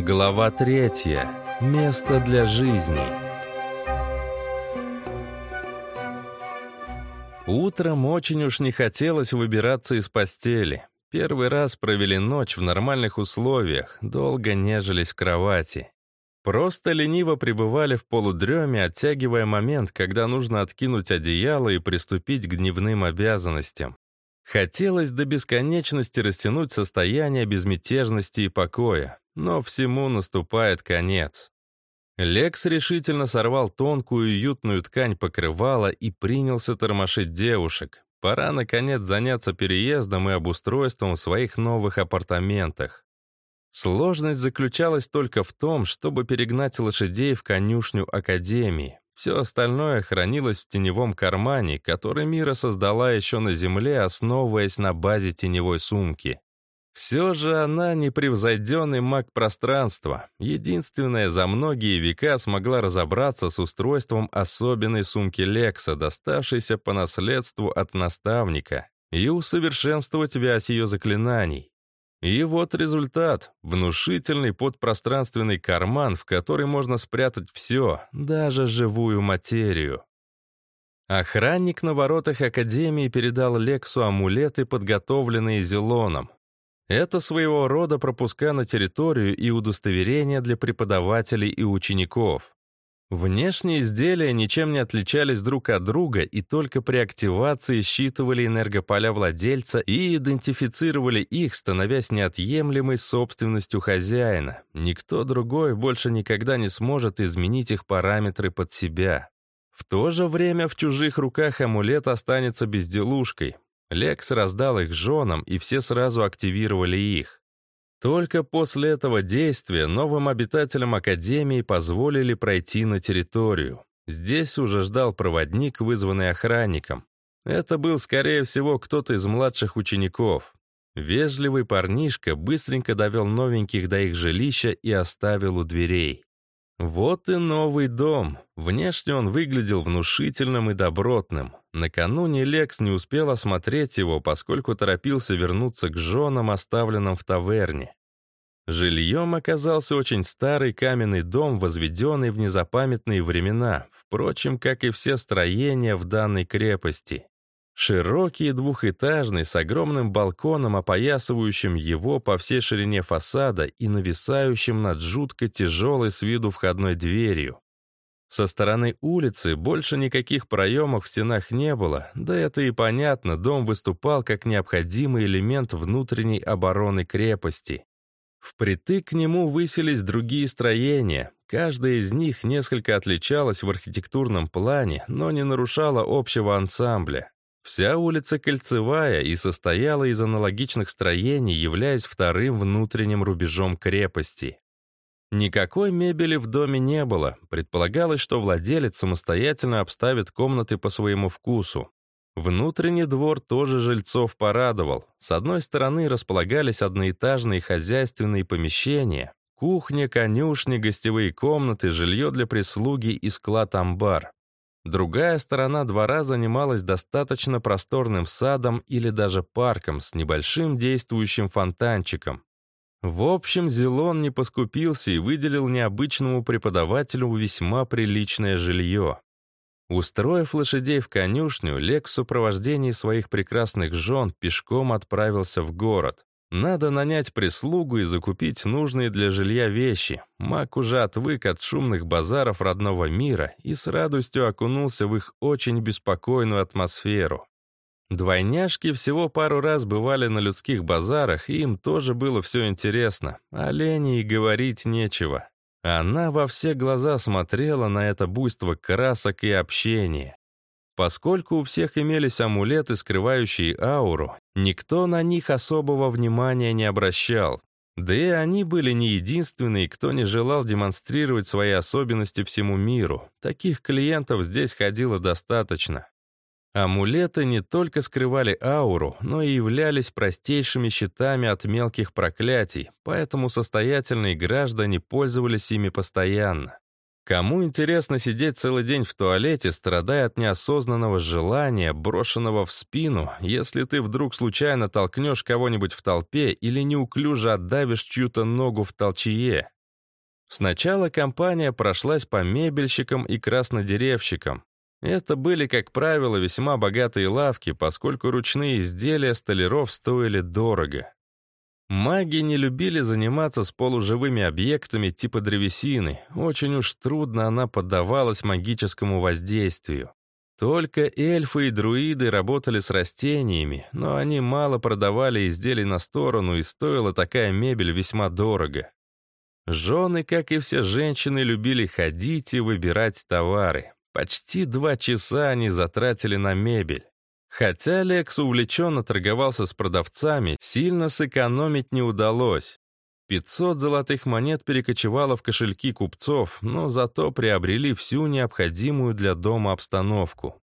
Глава третья. Место для жизни. Утром очень уж не хотелось выбираться из постели. Первый раз провели ночь в нормальных условиях, долго нежились в кровати. Просто лениво пребывали в полудреме, оттягивая момент, когда нужно откинуть одеяло и приступить к дневным обязанностям. Хотелось до бесконечности растянуть состояние безмятежности и покоя, но всему наступает конец. Лекс решительно сорвал тонкую уютную ткань покрывала и принялся тормошить девушек. Пора, наконец, заняться переездом и обустройством в своих новых апартаментах. Сложность заключалась только в том, чтобы перегнать лошадей в конюшню Академии. Все остальное хранилось в теневом кармане, который Мира создала еще на Земле, основываясь на базе теневой сумки. Все же она непревзойденный маг пространства, единственная за многие века смогла разобраться с устройством особенной сумки Лекса, доставшейся по наследству от наставника, и усовершенствовать вязь ее заклинаний. И вот результат — внушительный подпространственный карман, в который можно спрятать все, даже живую материю. Охранник на воротах Академии передал Лексу амулеты, подготовленные Зелоном. Это своего рода пропуска на территорию и удостоверения для преподавателей и учеников. Внешние изделия ничем не отличались друг от друга и только при активации считывали энергополя владельца и идентифицировали их, становясь неотъемлемой собственностью хозяина. Никто другой больше никогда не сможет изменить их параметры под себя. В то же время в чужих руках амулет останется безделушкой. Лекс раздал их женам, и все сразу активировали их. Только после этого действия новым обитателям Академии позволили пройти на территорию. Здесь уже ждал проводник, вызванный охранником. Это был, скорее всего, кто-то из младших учеников. Вежливый парнишка быстренько довел новеньких до их жилища и оставил у дверей. Вот и новый дом. Внешне он выглядел внушительным и добротным. Накануне Лекс не успел осмотреть его, поскольку торопился вернуться к женам, оставленным в таверне. Жильем оказался очень старый каменный дом, возведенный в незапамятные времена, впрочем, как и все строения в данной крепости. Широкий двухэтажный, с огромным балконом, опоясывающим его по всей ширине фасада и нависающим над жутко тяжелой с виду входной дверью. Со стороны улицы больше никаких проемов в стенах не было, да это и понятно, дом выступал как необходимый элемент внутренней обороны крепости. Впритык к нему высились другие строения, каждая из них несколько отличалась в архитектурном плане, но не нарушала общего ансамбля. Вся улица кольцевая и состояла из аналогичных строений, являясь вторым внутренним рубежом крепости. Никакой мебели в доме не было. Предполагалось, что владелец самостоятельно обставит комнаты по своему вкусу. Внутренний двор тоже жильцов порадовал. С одной стороны располагались одноэтажные хозяйственные помещения, кухня, конюшни, гостевые комнаты, жилье для прислуги и склад-амбар. Другая сторона двора занималась достаточно просторным садом или даже парком с небольшим действующим фонтанчиком. В общем, Зелон не поскупился и выделил необычному преподавателю весьма приличное жилье. Устроив лошадей в конюшню, Лек в сопровождении своих прекрасных жен пешком отправился в город. Надо нанять прислугу и закупить нужные для жилья вещи. Мак уже отвык от шумных базаров родного мира и с радостью окунулся в их очень беспокойную атмосферу. Двойняшки всего пару раз бывали на людских базарах, и им тоже было все интересно. О Лене и говорить нечего. Она во все глаза смотрела на это буйство красок и общения. Поскольку у всех имелись амулеты, скрывающие ауру, никто на них особого внимания не обращал. Да и они были не единственные, кто не желал демонстрировать свои особенности всему миру. Таких клиентов здесь ходило достаточно. Амулеты не только скрывали ауру, но и являлись простейшими щитами от мелких проклятий, поэтому состоятельные граждане пользовались ими постоянно. Кому интересно сидеть целый день в туалете, страдая от неосознанного желания, брошенного в спину, если ты вдруг случайно толкнешь кого-нибудь в толпе или неуклюже отдавишь чью-то ногу в толчее? Сначала компания прошлась по мебельщикам и краснодеревщикам. Это были, как правило, весьма богатые лавки, поскольку ручные изделия столяров стоили дорого. Маги не любили заниматься с полуживыми объектами типа древесины, очень уж трудно она поддавалась магическому воздействию. Только эльфы и друиды работали с растениями, но они мало продавали изделий на сторону, и стоила такая мебель весьма дорого. Жены, как и все женщины, любили ходить и выбирать товары. Почти два часа они затратили на мебель. Хотя Лекс увлеченно торговался с продавцами, сильно сэкономить не удалось. 500 золотых монет перекочевало в кошельки купцов, но зато приобрели всю необходимую для дома обстановку.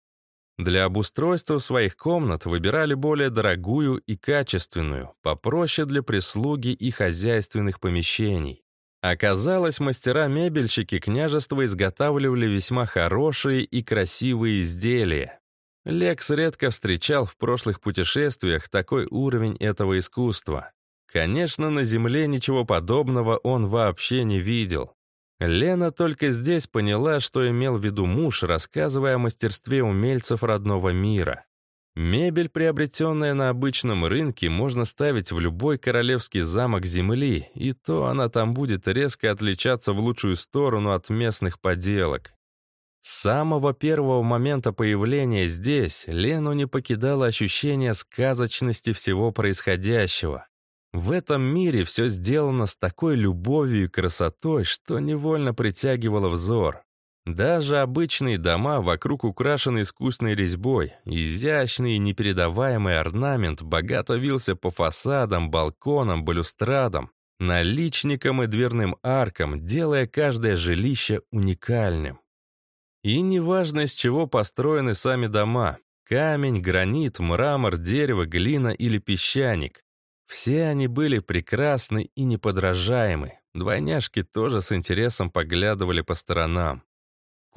Для обустройства своих комнат выбирали более дорогую и качественную, попроще для прислуги и хозяйственных помещений. Оказалось, мастера-мебельщики княжества изготавливали весьма хорошие и красивые изделия. Лекс редко встречал в прошлых путешествиях такой уровень этого искусства. Конечно, на Земле ничего подобного он вообще не видел. Лена только здесь поняла, что имел в виду муж, рассказывая о мастерстве умельцев родного мира. Мебель, приобретенная на обычном рынке, можно ставить в любой королевский замок Земли, и то она там будет резко отличаться в лучшую сторону от местных поделок. С самого первого момента появления здесь Лену не покидало ощущение сказочности всего происходящего. В этом мире все сделано с такой любовью и красотой, что невольно притягивало взор. Даже обычные дома вокруг украшены искусной резьбой. Изящный и непередаваемый орнамент богато вился по фасадам, балконам, балюстрадам, наличникам и дверным аркам, делая каждое жилище уникальным. И неважно, из чего построены сами дома — камень, гранит, мрамор, дерево, глина или песчаник. Все они были прекрасны и неподражаемы. Двойняшки тоже с интересом поглядывали по сторонам.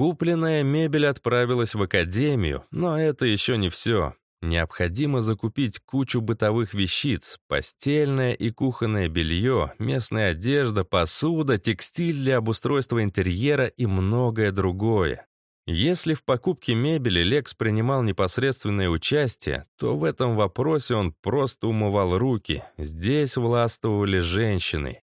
Купленная мебель отправилась в академию, но это еще не все. Необходимо закупить кучу бытовых вещиц, постельное и кухонное белье, местная одежда, посуда, текстиль для обустройства интерьера и многое другое. Если в покупке мебели Лекс принимал непосредственное участие, то в этом вопросе он просто умывал руки. Здесь властвовали женщины.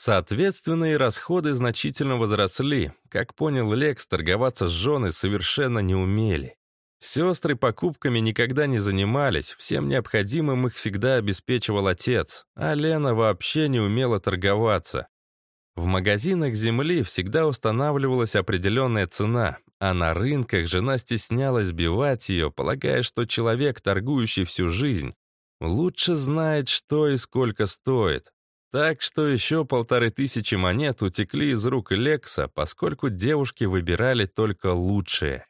Соответственно, и расходы значительно возросли. Как понял Лекс, торговаться с женой совершенно не умели. Сестры покупками никогда не занимались, всем необходимым их всегда обеспечивал отец, а Лена вообще не умела торговаться. В магазинах земли всегда устанавливалась определенная цена, а на рынках жена стеснялась бивать ее, полагая, что человек, торгующий всю жизнь, лучше знает, что и сколько стоит. Так что еще полторы тысячи монет утекли из рук Лекса, поскольку девушки выбирали только лучшие.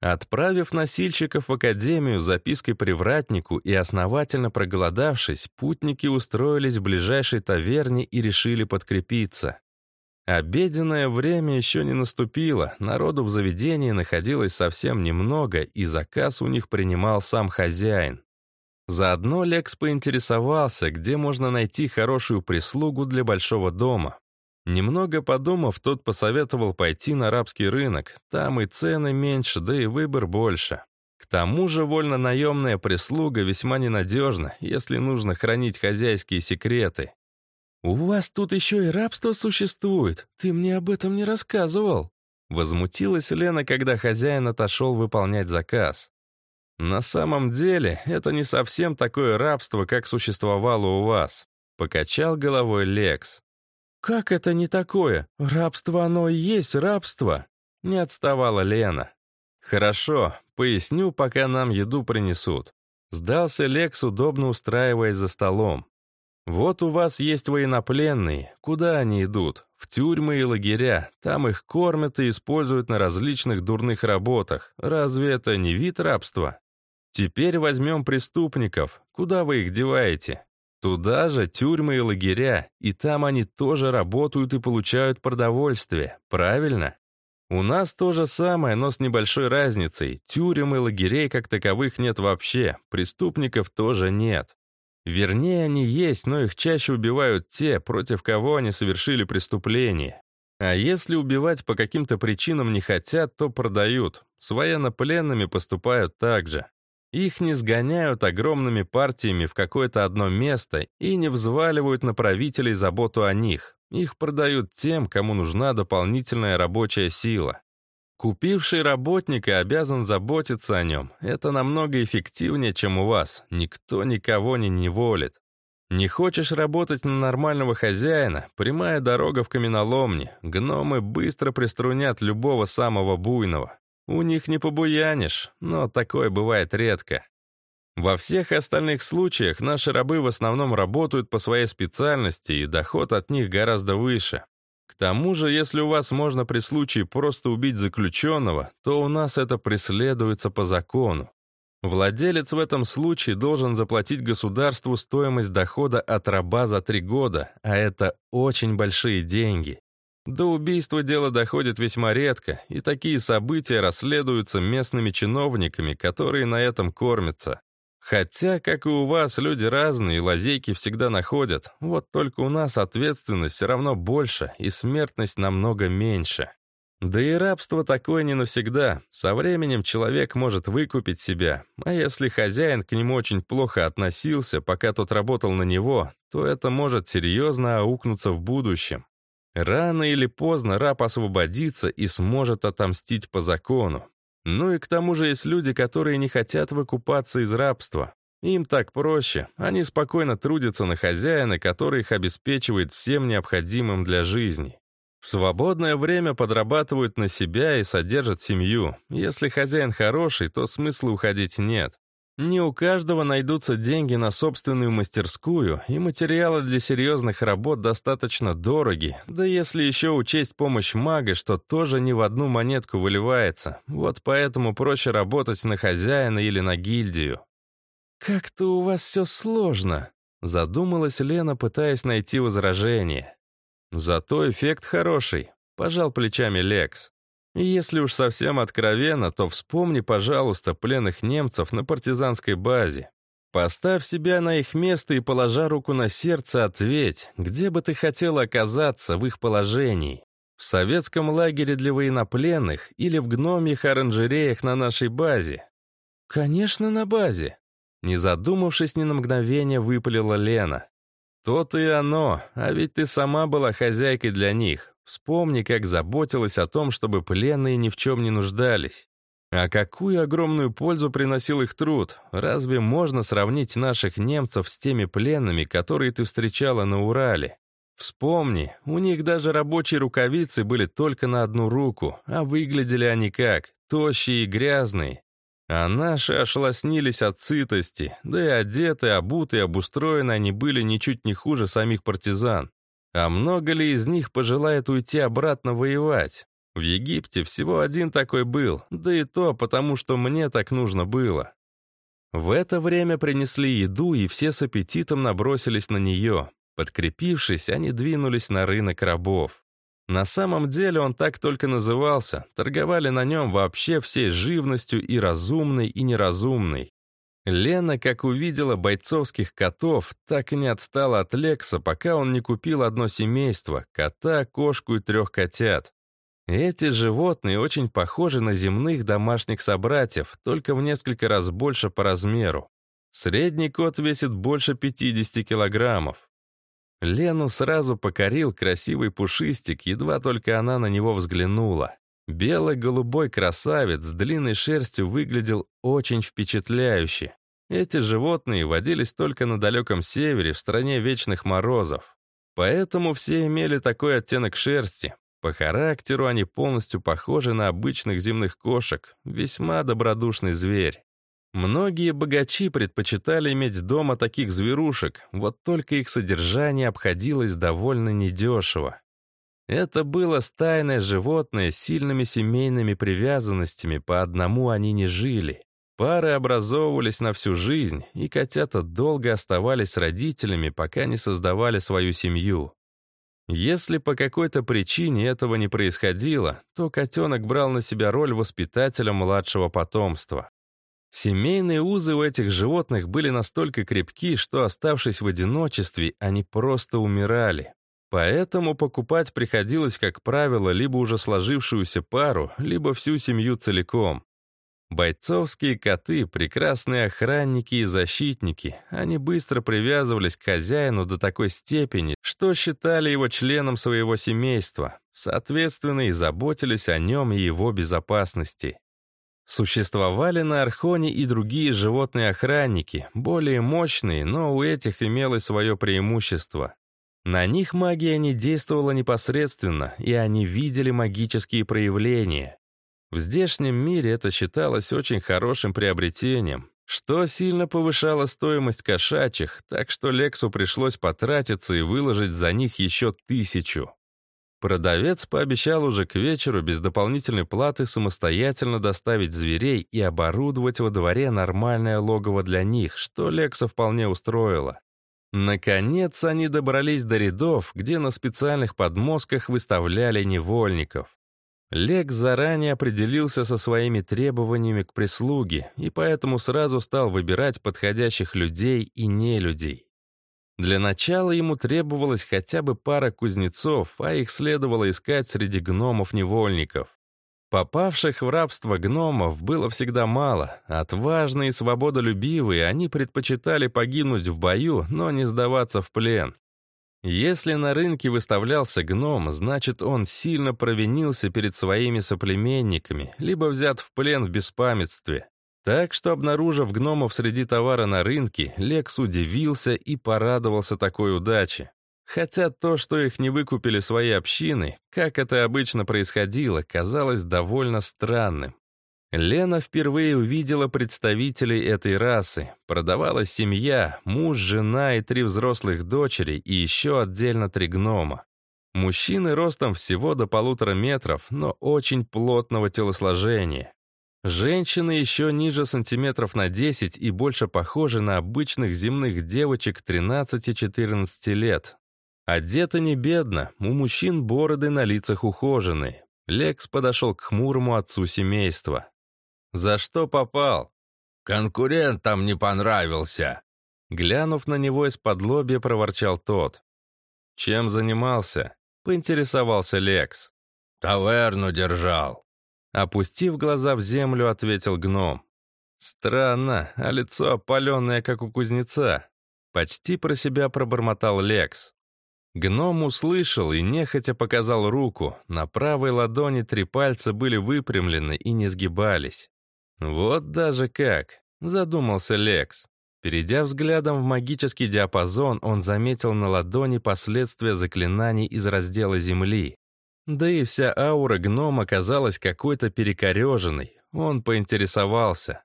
Отправив носильщиков в академию запиской привратнику и основательно проголодавшись, путники устроились в ближайшей таверне и решили подкрепиться. Обеденное время еще не наступило, народу в заведении находилось совсем немного, и заказ у них принимал сам хозяин. Заодно Лекс поинтересовался, где можно найти хорошую прислугу для большого дома. Немного подумав, тот посоветовал пойти на арабский рынок. Там и цены меньше, да и выбор больше. К тому же вольно-наемная прислуга весьма ненадежна, если нужно хранить хозяйские секреты. «У вас тут еще и рабство существует. Ты мне об этом не рассказывал». Возмутилась Лена, когда хозяин отошел выполнять заказ. «На самом деле, это не совсем такое рабство, как существовало у вас», — покачал головой Лекс. «Как это не такое? Рабство оно и есть рабство!» — не отставала Лена. «Хорошо, поясню, пока нам еду принесут». Сдался Лекс, удобно устраиваясь за столом. «Вот у вас есть военнопленные. Куда они идут? В тюрьмы и лагеря. Там их кормят и используют на различных дурных работах. Разве это не вид рабства?» Теперь возьмем преступников. Куда вы их деваете? Туда же тюрьмы и лагеря, и там они тоже работают и получают продовольствие, правильно? У нас то же самое, но с небольшой разницей. Тюрем и лагерей как таковых нет вообще, преступников тоже нет. Вернее, они есть, но их чаще убивают те, против кого они совершили преступление. А если убивать по каким-то причинам не хотят, то продают. С военнопленными поступают так же. Их не сгоняют огромными партиями в какое-то одно место и не взваливают на правителей заботу о них. Их продают тем, кому нужна дополнительная рабочая сила. Купивший работника обязан заботиться о нем. Это намного эффективнее, чем у вас. Никто никого не неволит. Не хочешь работать на нормального хозяина? Прямая дорога в каменоломне. Гномы быстро приструнят любого самого буйного. У них не побуянишь, но такое бывает редко. Во всех остальных случаях наши рабы в основном работают по своей специальности, и доход от них гораздо выше. К тому же, если у вас можно при случае просто убить заключенного, то у нас это преследуется по закону. Владелец в этом случае должен заплатить государству стоимость дохода от раба за три года, а это очень большие деньги. До убийства дело доходит весьма редко, и такие события расследуются местными чиновниками, которые на этом кормятся. Хотя, как и у вас, люди разные, и лазейки всегда находят, вот только у нас ответственность все равно больше, и смертность намного меньше. Да и рабство такое не навсегда. Со временем человек может выкупить себя. А если хозяин к нему очень плохо относился, пока тот работал на него, то это может серьезно аукнуться в будущем. Рано или поздно раб освободится и сможет отомстить по закону. Ну и к тому же есть люди, которые не хотят выкупаться из рабства. Им так проще. Они спокойно трудятся на хозяина, который их обеспечивает всем необходимым для жизни. В свободное время подрабатывают на себя и содержат семью. Если хозяин хороший, то смысла уходить нет. Не у каждого найдутся деньги на собственную мастерскую, и материалы для серьезных работ достаточно дороги, да если еще учесть помощь мага, что тоже не в одну монетку выливается. Вот поэтому проще работать на хозяина или на гильдию. «Как-то у вас все сложно», — задумалась Лена, пытаясь найти возражение. Зато эффект хороший, пожал плечами Лекс. Если уж совсем откровенно, то вспомни, пожалуйста, пленных немцев на партизанской базе. Поставь себя на их место и, положа руку на сердце, ответь, где бы ты хотел оказаться в их положении. В советском лагере для военнопленных или в гномьих оранжереях на нашей базе? Конечно, на базе. Не задумавшись ни на мгновение, выпалила Лена. То-то и оно, а ведь ты сама была хозяйкой для них. Вспомни, как заботилась о том, чтобы пленные ни в чем не нуждались. А какую огромную пользу приносил их труд? Разве можно сравнить наших немцев с теми пленными, которые ты встречала на Урале? Вспомни, у них даже рабочие рукавицы были только на одну руку, а выглядели они как? Тощие и грязные. А наши ошлоснились от сытости, да и одеты, обуты обустроены они были ничуть не хуже самих партизан. А много ли из них пожелает уйти обратно воевать? В Египте всего один такой был, да и то потому, что мне так нужно было. В это время принесли еду, и все с аппетитом набросились на нее. Подкрепившись, они двинулись на рынок рабов. На самом деле он так только назывался. Торговали на нем вообще всей живностью и разумной, и неразумной. Лена, как увидела бойцовских котов, так и не отстала от Лекса, пока он не купил одно семейство — кота, кошку и трех котят. Эти животные очень похожи на земных домашних собратьев, только в несколько раз больше по размеру. Средний кот весит больше 50 килограммов. Лену сразу покорил красивый пушистик, едва только она на него взглянула. Белый-голубой красавец с длинной шерстью выглядел очень впечатляюще. Эти животные водились только на далеком севере, в стране вечных морозов. Поэтому все имели такой оттенок шерсти. По характеру они полностью похожи на обычных земных кошек, весьма добродушный зверь. Многие богачи предпочитали иметь дома таких зверушек, вот только их содержание обходилось довольно недешево. Это было стайное животное с сильными семейными привязанностями, по одному они не жили. Пары образовывались на всю жизнь, и котята долго оставались с родителями, пока не создавали свою семью. Если по какой-то причине этого не происходило, то котенок брал на себя роль воспитателя младшего потомства. Семейные узы у этих животных были настолько крепки, что, оставшись в одиночестве, они просто умирали. Поэтому покупать приходилось, как правило, либо уже сложившуюся пару, либо всю семью целиком. Бойцовские коты — прекрасные охранники и защитники. Они быстро привязывались к хозяину до такой степени, что считали его членом своего семейства. Соответственно, и заботились о нем и его безопасности. Существовали на Архоне и другие животные-охранники, более мощные, но у этих имелось свое преимущество. На них магия не действовала непосредственно, и они видели магические проявления. В здешнем мире это считалось очень хорошим приобретением, что сильно повышало стоимость кошачьих, так что Лексу пришлось потратиться и выложить за них еще тысячу. Продавец пообещал уже к вечеру без дополнительной платы самостоятельно доставить зверей и оборудовать во дворе нормальное логово для них, что Лекса вполне устроило. Наконец они добрались до рядов, где на специальных подмостках выставляли невольников. Лекс заранее определился со своими требованиями к прислуге и поэтому сразу стал выбирать подходящих людей и нелюдей. Для начала ему требовалось хотя бы пара кузнецов, а их следовало искать среди гномов-невольников. Попавших в рабство гномов было всегда мало. Отважные и свободолюбивые, они предпочитали погибнуть в бою, но не сдаваться в плен. Если на рынке выставлялся гном, значит, он сильно провинился перед своими соплеменниками, либо взят в плен в беспамятстве. Так что, обнаружив гномов среди товара на рынке, Лекс удивился и порадовался такой удаче. Хотя то, что их не выкупили свои общины, как это обычно происходило, казалось довольно странным. Лена впервые увидела представителей этой расы. Продавалась семья, муж, жена и три взрослых дочери, и еще отдельно три гнома. Мужчины ростом всего до полутора метров, но очень плотного телосложения. Женщины еще ниже сантиметров на 10 и больше похожи на обычных земных девочек 13-14 лет. Одеты не бедно, у мужчин бороды на лицах ухоженные. Лекс подошел к хмурому отцу семейства. «За что попал?» «Конкурентам не понравился!» Глянув на него из-под лобья, проворчал тот. «Чем занимался?» — поинтересовался Лекс. «Таверну держал». Опустив глаза в землю, ответил гном. «Странно, а лицо опаленное, как у кузнеца». Почти про себя пробормотал Лекс. Гном услышал и нехотя показал руку. На правой ладони три пальца были выпрямлены и не сгибались. «Вот даже как!» — задумался Лекс. Перейдя взглядом в магический диапазон, он заметил на ладони последствия заклинаний из раздела Земли. Да и вся аура гнома оказалась какой-то перекореженной. Он поинтересовался.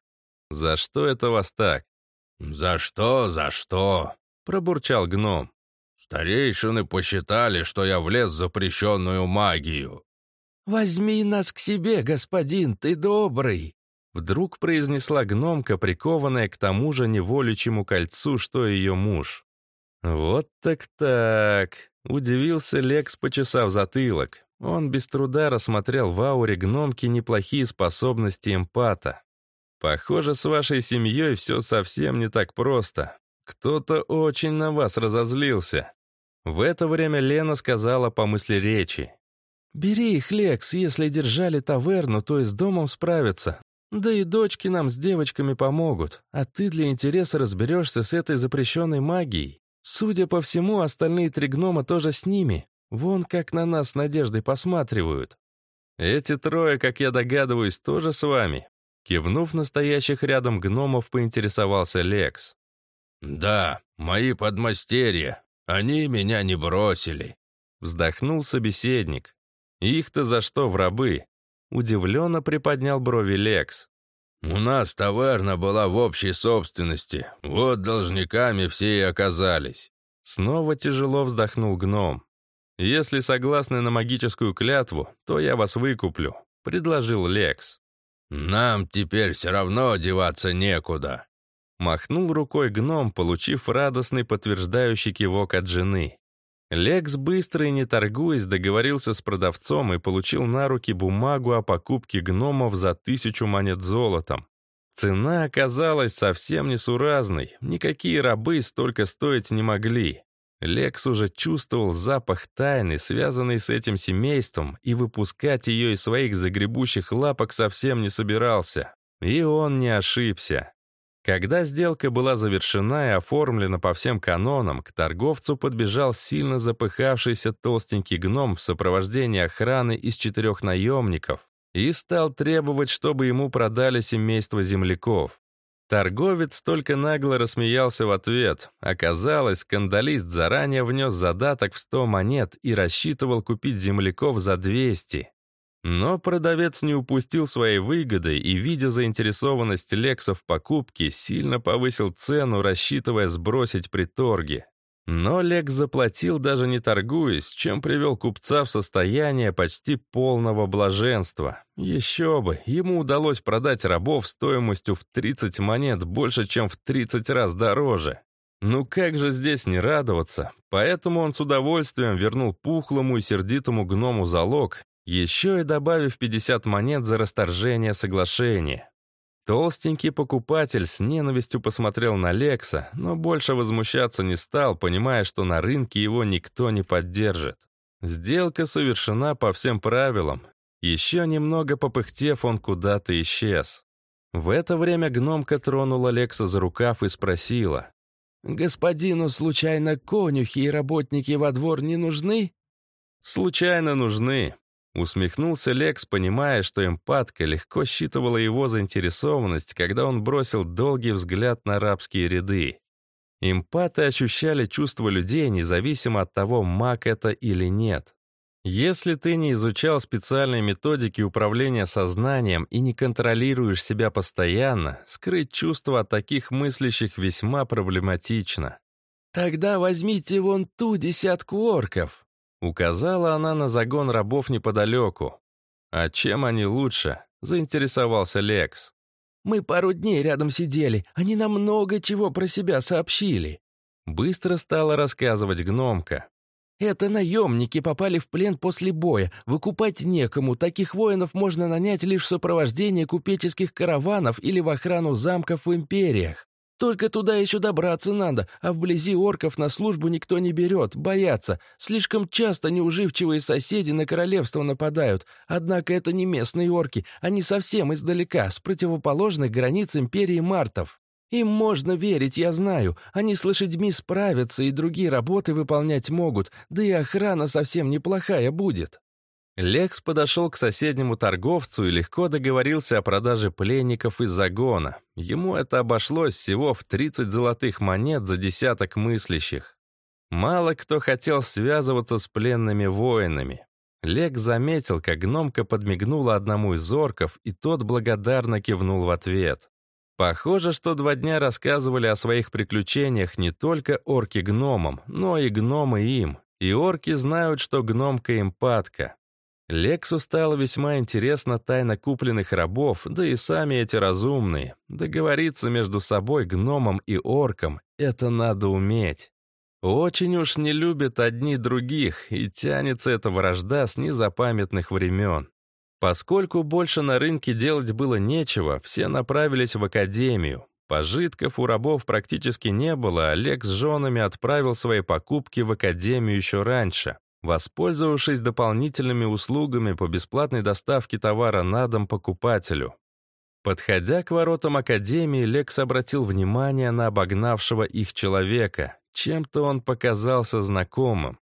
«За что это вас так?» «За что, за что?» — пробурчал гном. «Старейшины посчитали, что я влез в запрещенную магию». «Возьми нас к себе, господин, ты добрый!» Вдруг произнесла гномка, прикованная к тому же неволичьему кольцу, что ее муж. «Вот так-так», — удивился Лекс, почесав затылок. Он без труда рассмотрел в ауре гномки неплохие способности эмпата. «Похоже, с вашей семьей все совсем не так просто. Кто-то очень на вас разозлился». В это время Лена сказала по мысли речи. «Бери их, Лекс, если держали таверну, то и с домом справятся. Да и дочки нам с девочками помогут, а ты для интереса разберешься с этой запрещенной магией. Судя по всему, остальные три гнома тоже с ними. Вон как на нас с Надеждой посматривают. Эти трое, как я догадываюсь, тоже с вами. Кивнув настоящих рядом гномов, поинтересовался Лекс. «Да, мои подмастерья. Они меня не бросили», — вздохнул собеседник. «Их-то за что в рабы? Удивленно приподнял брови Лекс. «У нас таверна была в общей собственности. Вот должниками все и оказались». Снова тяжело вздохнул гном. «Если согласны на магическую клятву, то я вас выкуплю», — предложил Лекс. «Нам теперь все равно одеваться некуда», — махнул рукой гном, получив радостный подтверждающий кивок от жены. Лекс быстро и не торгуясь договорился с продавцом и получил на руки бумагу о покупке гномов за тысячу монет золотом. Цена оказалась совсем несуразной, никакие рабы столько стоить не могли. Лекс уже чувствовал запах тайны, связанный с этим семейством, и выпускать ее из своих загребущих лапок совсем не собирался. И он не ошибся. Когда сделка была завершена и оформлена по всем канонам, к торговцу подбежал сильно запыхавшийся толстенький гном в сопровождении охраны из четырех наемников и стал требовать, чтобы ему продали семейство земляков. Торговец только нагло рассмеялся в ответ. Оказалось, скандалист заранее внес задаток в 100 монет и рассчитывал купить земляков за 200. Но продавец не упустил своей выгоды и, видя заинтересованность Лекса в покупке, сильно повысил цену, рассчитывая сбросить при торге. Но Лекс заплатил, даже не торгуясь, чем привел купца в состояние почти полного блаженства. Еще бы, ему удалось продать рабов стоимостью в 30 монет больше, чем в 30 раз дороже. Ну как же здесь не радоваться? Поэтому он с удовольствием вернул пухлому и сердитому гному залог еще и добавив 50 монет за расторжение соглашения. Толстенький покупатель с ненавистью посмотрел на Лекса, но больше возмущаться не стал, понимая, что на рынке его никто не поддержит. Сделка совершена по всем правилам. Еще немного попыхтев, он куда-то исчез. В это время гномка тронула Лекса за рукав и спросила. «Господину, случайно, конюхи и работники во двор не нужны?» «Случайно нужны. Усмехнулся Лекс, понимая, что эмпатка легко считывала его заинтересованность, когда он бросил долгий взгляд на арабские ряды. Эмпаты ощущали чувства людей, независимо от того, маг это или нет. Если ты не изучал специальные методики управления сознанием и не контролируешь себя постоянно, скрыть чувства от таких мыслящих весьма проблематично. «Тогда возьмите вон ту десятку орков», Указала она на загон рабов неподалеку. «А чем они лучше?» — заинтересовался Лекс. «Мы пару дней рядом сидели, они нам много чего про себя сообщили». Быстро стала рассказывать гномка. «Это наемники попали в плен после боя. Выкупать некому. Таких воинов можно нанять лишь в сопровождении купеческих караванов или в охрану замков в империях. Только туда еще добраться надо, а вблизи орков на службу никто не берет, боятся. Слишком часто неуживчивые соседи на королевство нападают. Однако это не местные орки, они совсем издалека, с противоположных границ империи Мартов. Им можно верить, я знаю. Они с лошадьми справятся и другие работы выполнять могут, да и охрана совсем неплохая будет. Лекс подошел к соседнему торговцу и легко договорился о продаже пленников из загона. Ему это обошлось всего в 30 золотых монет за десяток мыслящих. Мало кто хотел связываться с пленными воинами. Лекс заметил, как гномка подмигнула одному из орков, и тот благодарно кивнул в ответ. Похоже, что два дня рассказывали о своих приключениях не только орки гномам, но и гномы им. И орки знают, что гномка эмпатка. Лексу стало весьма интересно тайна купленных рабов, да и сами эти разумные. Договориться между собой гномом и орком — это надо уметь. Очень уж не любят одни других, и тянется эта вражда с незапамятных времен. Поскольку больше на рынке делать было нечего, все направились в академию. Пожитков у рабов практически не было, Олег с женами отправил свои покупки в академию еще раньше воспользовавшись дополнительными услугами по бесплатной доставке товара на дом покупателю. Подходя к воротам Академии, Лекс обратил внимание на обогнавшего их человека. Чем-то он показался знакомым.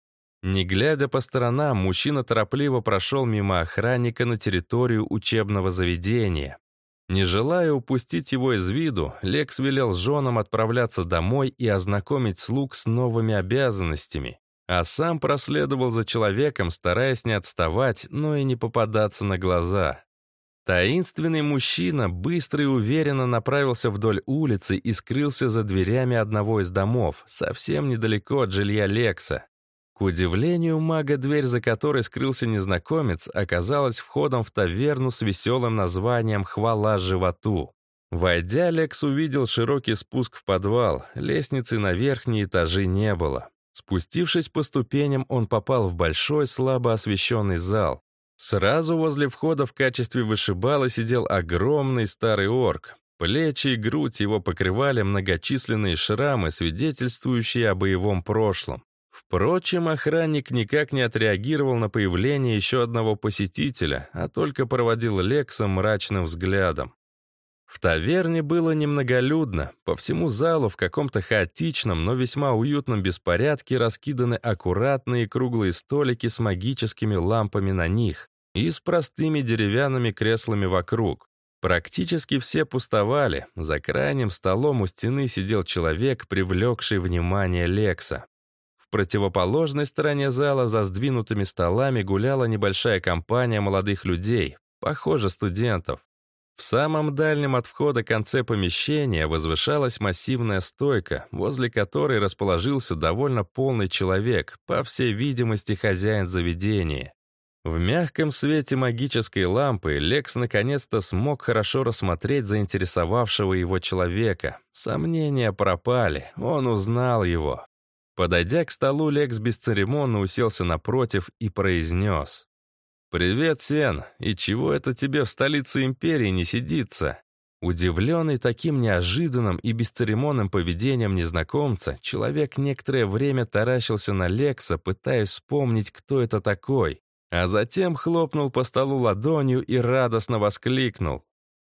Не глядя по сторонам, мужчина торопливо прошел мимо охранника на территорию учебного заведения. Не желая упустить его из виду, Лекс велел женам отправляться домой и ознакомить слуг с новыми обязанностями а сам проследовал за человеком, стараясь не отставать, но и не попадаться на глаза. Таинственный мужчина быстро и уверенно направился вдоль улицы и скрылся за дверями одного из домов, совсем недалеко от жилья Лекса. К удивлению мага, дверь, за которой скрылся незнакомец, оказалась входом в таверну с веселым названием «Хвала животу». Войдя, Лекс увидел широкий спуск в подвал, лестницы на верхние этажи не было. Спустившись по ступеням, он попал в большой, слабо освещенный зал. Сразу возле входа в качестве вышибала сидел огромный старый орк. Плечи и грудь его покрывали многочисленные шрамы, свидетельствующие о боевом прошлом. Впрочем, охранник никак не отреагировал на появление еще одного посетителя, а только проводил Лекса мрачным взглядом. В таверне было немноголюдно. По всему залу в каком-то хаотичном, но весьма уютном беспорядке раскиданы аккуратные круглые столики с магическими лампами на них и с простыми деревянными креслами вокруг. Практически все пустовали. За крайним столом у стены сидел человек, привлекший внимание Лекса. В противоположной стороне зала за сдвинутыми столами гуляла небольшая компания молодых людей, похоже, студентов. В самом дальнем от входа конце помещения возвышалась массивная стойка, возле которой расположился довольно полный человек, по всей видимости, хозяин заведения. В мягком свете магической лампы Лекс наконец-то смог хорошо рассмотреть заинтересовавшего его человека. Сомнения пропали, он узнал его. Подойдя к столу, Лекс бесцеремонно уселся напротив и произнес. «Привет, Сен. И чего это тебе в столице империи не сидится?» Удивленный таким неожиданным и бесцеремонным поведением незнакомца, человек некоторое время таращился на Лекса, пытаясь вспомнить, кто это такой, а затем хлопнул по столу ладонью и радостно воскликнул.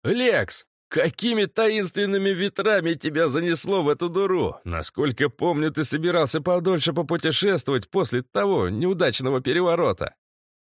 «Лекс, какими таинственными ветрами тебя занесло в эту дуру? Насколько помню, ты собирался подольше попутешествовать после того неудачного переворота».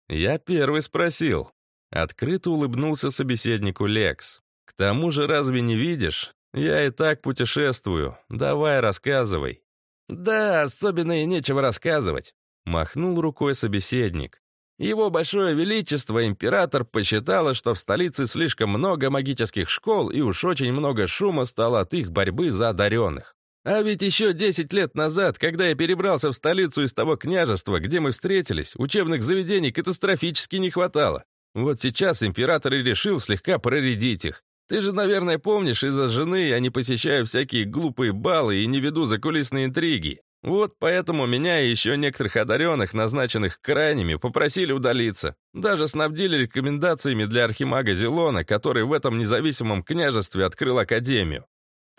Я первый спросил. Открыто улыбнулся собеседнику Лекс. «К тому же разве не видишь? Я и так путешествую. Давай, рассказывай». «Да, особенно и нечего рассказывать», — махнул рукой собеседник. Его Большое Величество, император, посчитало, что в столице слишком много магических школ и уж очень много шума стало от их борьбы за одаренных. А ведь еще 10 лет назад, когда я перебрался в столицу из того княжества, где мы встретились, учебных заведений катастрофически не хватало. Вот сейчас император и решил слегка проредить их. Ты же, наверное, помнишь, из-за жены я не посещаю всякие глупые балы и не веду закулисные интриги. Вот поэтому меня и еще некоторых одаренных, назначенных крайними, попросили удалиться. Даже снабдили рекомендациями для архимага Зелона, который в этом независимом княжестве открыл академию.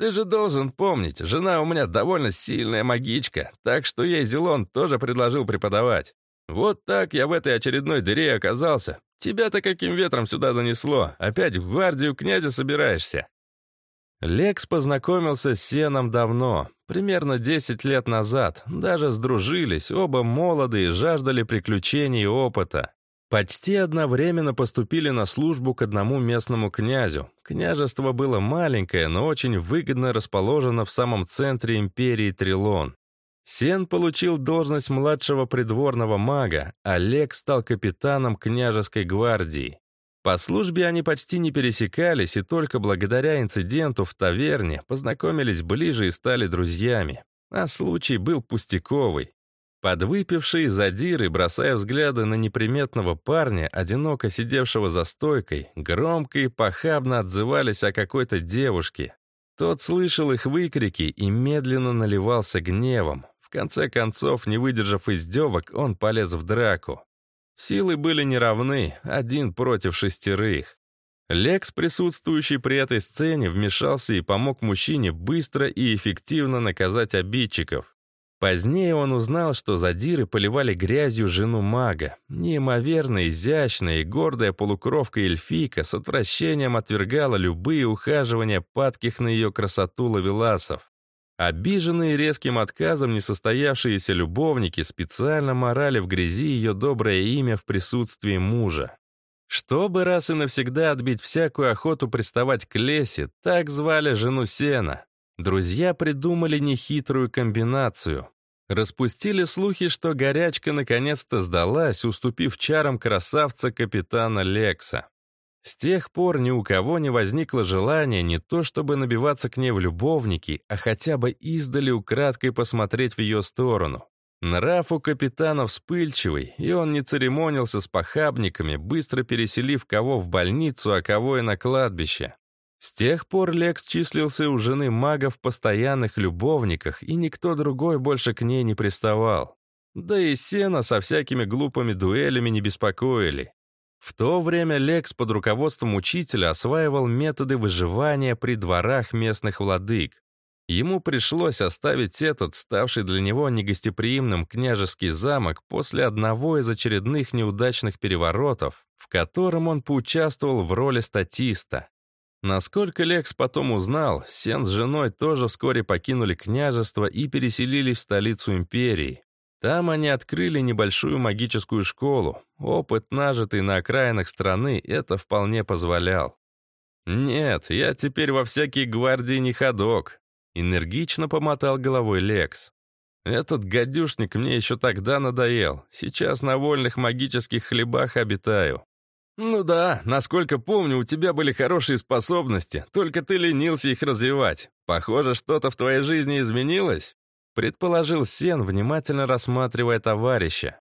Ты же должен помнить, жена у меня довольно сильная магичка, так что ей Зелон тоже предложил преподавать. Вот так я в этой очередной дыре оказался. Тебя-то каким ветром сюда занесло? Опять в гвардию князя собираешься?» Лекс познакомился с Сеном давно, примерно 10 лет назад. Даже сдружились, оба молодые, жаждали приключений и опыта. Почти одновременно поступили на службу к одному местному князю. Княжество было маленькое, но очень выгодно расположено в самом центре империи Трилон. Сен получил должность младшего придворного мага, Олег стал капитаном княжеской гвардии. По службе они почти не пересекались, и только благодаря инциденту в таверне познакомились ближе и стали друзьями. А случай был пустяковый. Подвыпившие задиры, бросая взгляды на неприметного парня, одиноко сидевшего за стойкой, громко и похабно отзывались о какой-то девушке. Тот слышал их выкрики и медленно наливался гневом. В конце концов, не выдержав издевок, он полез в драку. Силы были неравны, один против шестерых. Лекс, присутствующий при этой сцене, вмешался и помог мужчине быстро и эффективно наказать обидчиков. Позднее он узнал, что задиры поливали грязью жену мага. Неимоверно изящная и гордая полукровка эльфийка с отвращением отвергала любые ухаживания падких на ее красоту лавеласов. Обиженные резким отказом несостоявшиеся любовники специально морали в грязи ее доброе имя в присутствии мужа. Чтобы раз и навсегда отбить всякую охоту приставать к Лесе, так звали жену Сена. Друзья придумали нехитрую комбинацию. Распустили слухи, что горячка наконец-то сдалась, уступив чарам красавца капитана Лекса. С тех пор ни у кого не возникло желания не то чтобы набиваться к ней в любовники, а хотя бы издали украдкой посмотреть в ее сторону. Нрав у капитана вспыльчивый, и он не церемонился с похабниками, быстро переселив кого в больницу, а кого и на кладбище. С тех пор Лекс числился у жены мага в постоянных любовниках, и никто другой больше к ней не приставал. Да и Сена со всякими глупыми дуэлями не беспокоили. В то время Лекс под руководством учителя осваивал методы выживания при дворах местных владык. Ему пришлось оставить этот, ставший для него негостеприимным княжеский замок после одного из очередных неудачных переворотов, в котором он поучаствовал в роли статиста. Насколько Лекс потом узнал, Сен с женой тоже вскоре покинули княжество и переселились в столицу империи. Там они открыли небольшую магическую школу. Опыт, нажитый на окраинах страны, это вполне позволял. «Нет, я теперь во всякие гвардии не ходок», — энергично помотал головой Лекс. «Этот гадюшник мне еще тогда надоел. Сейчас на вольных магических хлебах обитаю». «Ну да, насколько помню, у тебя были хорошие способности, только ты ленился их развивать. Похоже, что-то в твоей жизни изменилось?» Предположил Сен, внимательно рассматривая товарища.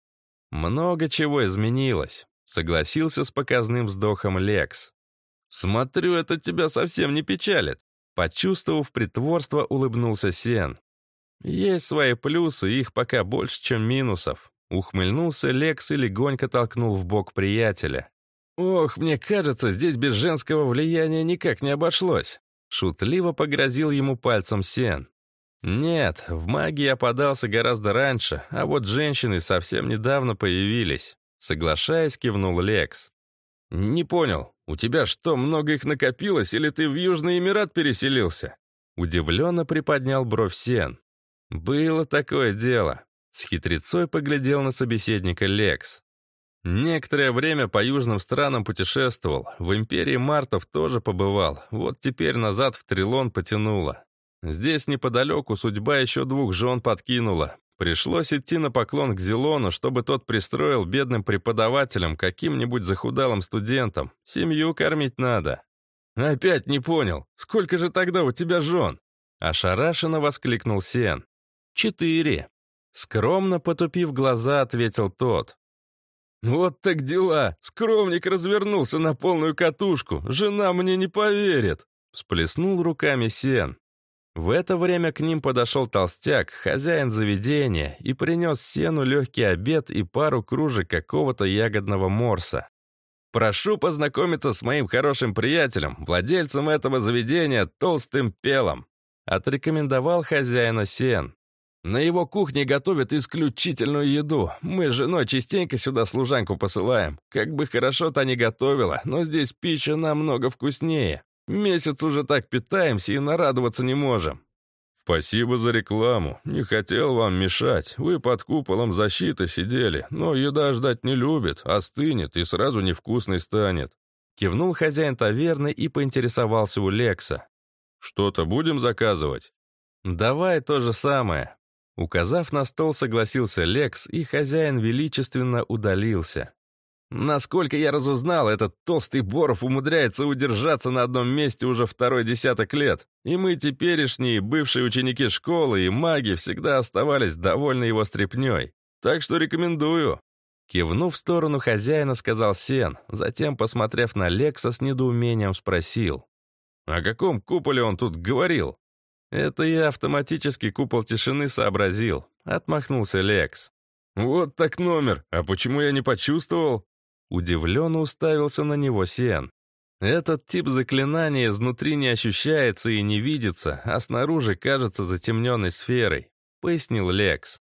«Много чего изменилось», — согласился с показным вздохом Лекс. «Смотрю, это тебя совсем не печалит». Почувствовав притворство, улыбнулся Сен. «Есть свои плюсы, их пока больше, чем минусов». Ухмыльнулся Лекс и легонько толкнул в бок приятеля. «Ох, мне кажется, здесь без женского влияния никак не обошлось». Шутливо погрозил ему пальцем Сен. «Нет, в магии я подался гораздо раньше, а вот женщины совсем недавно появились», соглашаясь, кивнул Лекс. «Не понял, у тебя что, много их накопилось, или ты в Южный Эмират переселился?» Удивленно приподнял бровь Сен. «Было такое дело». С хитрецой поглядел на собеседника Лекс. Некоторое время по южным странам путешествовал. В империи Мартов тоже побывал. Вот теперь назад в Трилон потянуло. Здесь неподалеку судьба еще двух жен подкинула. Пришлось идти на поклон к Зелону, чтобы тот пристроил бедным преподавателям, каким-нибудь захудалым студентам. Семью кормить надо. «Опять не понял. Сколько же тогда у тебя жен?» Ошарашенно воскликнул Сен. «Четыре». Скромно потупив глаза, ответил тот. «Вот так дела! Скромник развернулся на полную катушку! Жена мне не поверит!» Всплеснул руками Сен. В это время к ним подошел толстяк, хозяин заведения, и принес сену легкий обед и пару кружек какого-то ягодного морса. «Прошу познакомиться с моим хорошим приятелем, владельцем этого заведения, толстым пелом», отрекомендовал хозяина сен. На его кухне готовят исключительную еду. Мы с женой частенько сюда служанку посылаем. Как бы хорошо та не готовила, но здесь пища намного вкуснее. Месяц уже так питаемся и нарадоваться не можем». «Спасибо за рекламу. Не хотел вам мешать. Вы под куполом защиты сидели, но еда ждать не любит, остынет и сразу невкусной станет». Кивнул хозяин таверны и поинтересовался у Лекса. «Что-то будем заказывать?» «Давай то же самое». Указав на стол, согласился Лекс, и хозяин величественно удалился. Насколько я разузнал, этот толстый Боров умудряется удержаться на одном месте уже второй десяток лет. И мы теперешние, бывшие ученики школы и маги всегда оставались довольны его стряпнёй. Так что рекомендую». Кивнув в сторону хозяина, сказал Сен, затем, посмотрев на Лекса, с недоумением спросил. «О каком куполе он тут говорил?» «Это я автоматический купол тишины сообразил», — отмахнулся Лекс. «Вот так номер. А почему я не почувствовал?» Удивленно уставился на него Сен. Этот тип заклинания изнутри не ощущается и не видится, а снаружи кажется затемненной сферой, пояснил Лекс.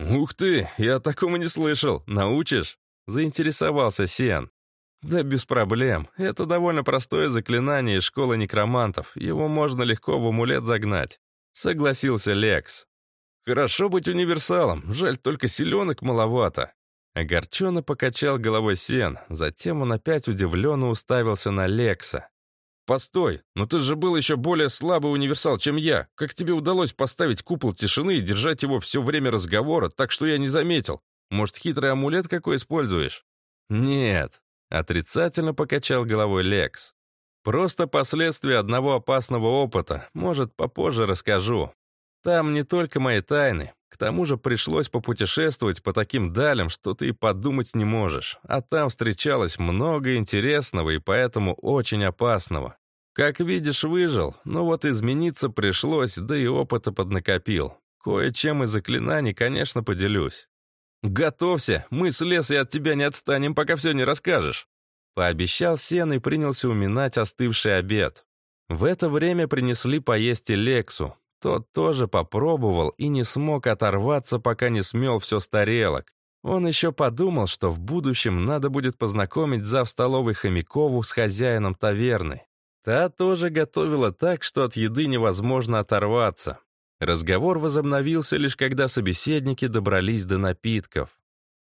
«Ух ты, я такому не слышал. Научишь?» Заинтересовался Сен. «Да без проблем. Это довольно простое заклинание из школы некромантов. Его можно легко в амулет загнать», — согласился Лекс. «Хорошо быть универсалом. Жаль, только селенок маловато. Огорченно покачал головой Сен, затем он опять удивленно уставился на Лекса. «Постой, но ты же был еще более слабый универсал, чем я. Как тебе удалось поставить купол тишины и держать его все время разговора, так что я не заметил? Может, хитрый амулет какой используешь?» «Нет», — отрицательно покачал головой Лекс. «Просто последствия одного опасного опыта. Может, попозже расскажу. Там не только мои тайны, к тому же пришлось попутешествовать по таким далям, что ты и подумать не можешь. А там встречалось много интересного и поэтому очень опасного. Как видишь, выжил, но вот измениться пришлось, да и опыта поднакопил. Кое-чем из заклинаний, конечно, поделюсь. «Готовься, мы с леса и от тебя не отстанем, пока все не расскажешь». Пообещал Сен и принялся уминать остывший обед. В это время принесли поесть и Лексу. Тот тоже попробовал и не смог оторваться, пока не смел все с тарелок. Он еще подумал, что в будущем надо будет познакомить зав столовой Хомякову с хозяином таверны. Та тоже готовила так, что от еды невозможно оторваться. Разговор возобновился лишь когда собеседники добрались до напитков.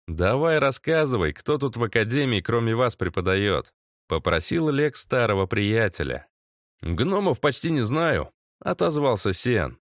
«Давай рассказывай, кто тут в академии, кроме вас, преподает?» — попросил Лекс старого приятеля. «Гномов почти не знаю», — отозвался Сен.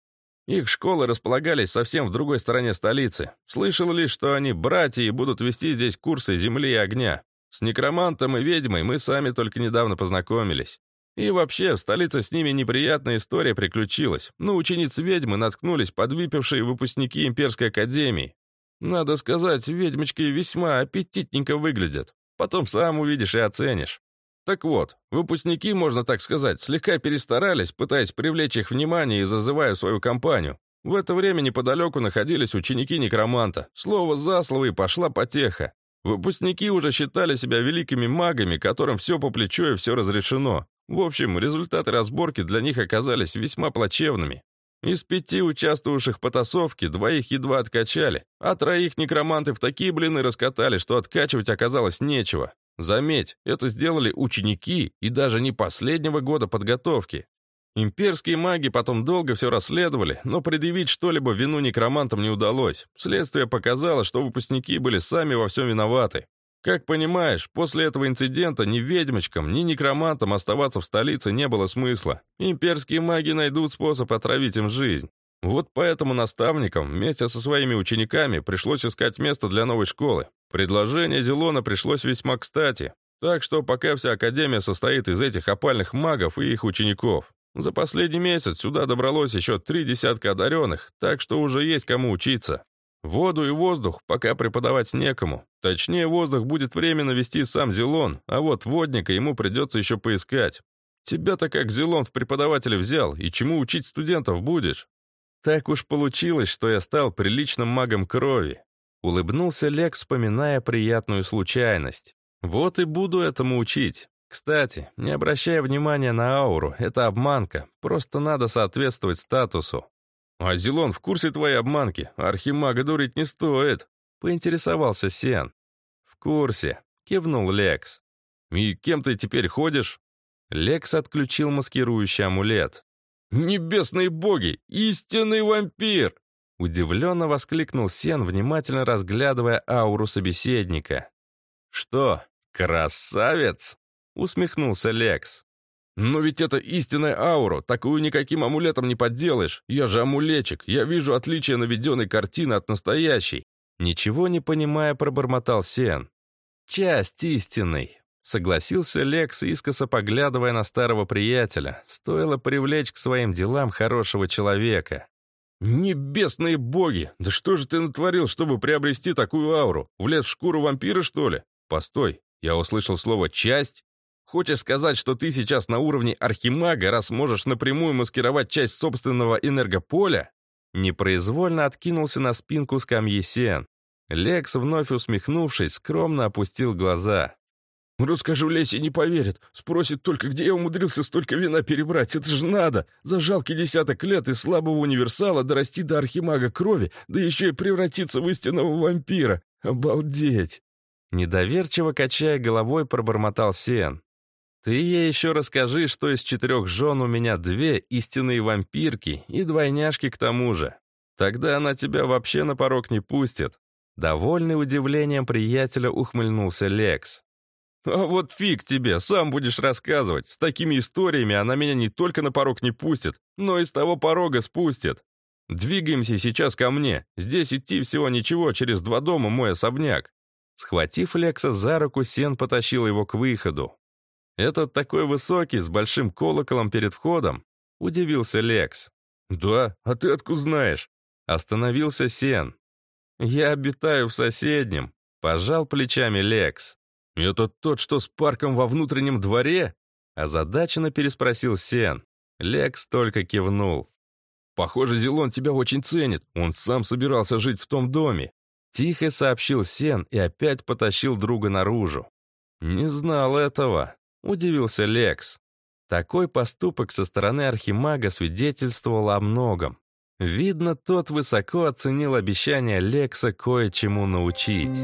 «Их школы располагались совсем в другой стороне столицы. Слышал лишь, что они братья и будут вести здесь курсы земли и огня. С некромантом и ведьмой мы сами только недавно познакомились. И вообще, в столице с ними неприятная история приключилась. На учениц ведьмы наткнулись подвыпившие выпускники Имперской Академии. Надо сказать, ведьмочки весьма аппетитненько выглядят. Потом сам увидишь и оценишь. Так вот, выпускники, можно так сказать, слегка перестарались, пытаясь привлечь их внимание и зазывая свою компанию. В это время неподалеку находились ученики некроманта. Слово за слово и пошла потеха. Выпускники уже считали себя великими магами, которым все по плечу и все разрешено. В общем, результаты разборки для них оказались весьма плачевными. Из пяти участвовавших в потасовке двоих едва откачали, а троих некроманты в такие блины раскатали, что откачивать оказалось нечего. Заметь, это сделали ученики и даже не последнего года подготовки. Имперские маги потом долго все расследовали, но предъявить что-либо вину некромантам не удалось. Следствие показало, что выпускники были сами во всем виноваты. Как понимаешь, после этого инцидента ни ведьмочкам, ни некромантам оставаться в столице не было смысла. Имперские маги найдут способ отравить им жизнь. Вот поэтому наставникам вместе со своими учениками пришлось искать место для новой школы. Предложение Зелона пришлось весьма кстати. Так что пока вся Академия состоит из этих опальных магов и их учеников. За последний месяц сюда добралось еще три десятка одаренных, так что уже есть кому учиться. Воду и воздух пока преподавать некому. Точнее, воздух будет временно вести сам Зелон, а вот водника ему придется еще поискать. Тебя-то как Зелон в преподавателя взял, и чему учить студентов будешь? Так уж получилось, что я стал приличным магом крови. Улыбнулся Лек, вспоминая приятную случайность. Вот и буду этому учить. Кстати, не обращая внимания на ауру, это обманка, просто надо соответствовать статусу. «А Зелон в курсе твоей обманки? Архимага дурить не стоит», — поинтересовался Сен. «В курсе», — кивнул Лекс. «И кем ты теперь ходишь?» Лекс отключил маскирующий амулет. «Небесные боги! Истинный вампир!» Удивленно воскликнул Сен, внимательно разглядывая ауру собеседника. «Что, красавец?» — усмехнулся Лекс. «Но ведь это истинная аура, такую никаким амулетом не подделаешь. Я же амулетчик, я вижу отличие наведенной картины от настоящей». Ничего не понимая, пробормотал Сен. «Часть истинной», — согласился Лекс, искоса поглядывая на старого приятеля. Стоило привлечь к своим делам хорошего человека. «Небесные боги! Да что же ты натворил, чтобы приобрести такую ауру? Влез в шкуру вампира, что ли? Постой, я услышал слово «часть»?» Хочешь сказать, что ты сейчас на уровне архимага, раз можешь напрямую маскировать часть собственного энергополя?» Непроизвольно откинулся на спинку скамьи Сен. Лекс, вновь усмехнувшись, скромно опустил глаза. «Расскажу Лесе, не поверит. Спросит только, где я умудрился столько вина перебрать. Это же надо! За жалкий десяток лет из слабого универсала дорасти до архимага крови, да еще и превратиться в истинного вампира. Обалдеть!» Недоверчиво качая головой, пробормотал Сен. Ты ей еще расскажи, что из четырех жен у меня две истинные вампирки и двойняшки к тому же. Тогда она тебя вообще на порог не пустит». Довольный удивлением приятеля ухмыльнулся Лекс. «А вот фиг тебе, сам будешь рассказывать. С такими историями она меня не только на порог не пустит, но и с того порога спустит. Двигаемся сейчас ко мне. Здесь идти всего ничего, через два дома мой особняк». Схватив Лекса за руку, Сен потащил его к выходу. «Этот такой высокий, с большим колоколом перед входом?» — удивился Лекс. «Да, а ты откуда знаешь?» Остановился Сен. «Я обитаю в соседнем», — пожал плечами Лекс. «Это тот, что с парком во внутреннем дворе?» Озадаченно переспросил Сен. Лекс только кивнул. «Похоже, Зелон тебя очень ценит. Он сам собирался жить в том доме». Тихо сообщил Сен и опять потащил друга наружу. «Не знал этого», Удивился Лекс. Такой поступок со стороны Архимага свидетельствовал о многом. Видно, тот высоко оценил обещание Лекса кое-чему научить.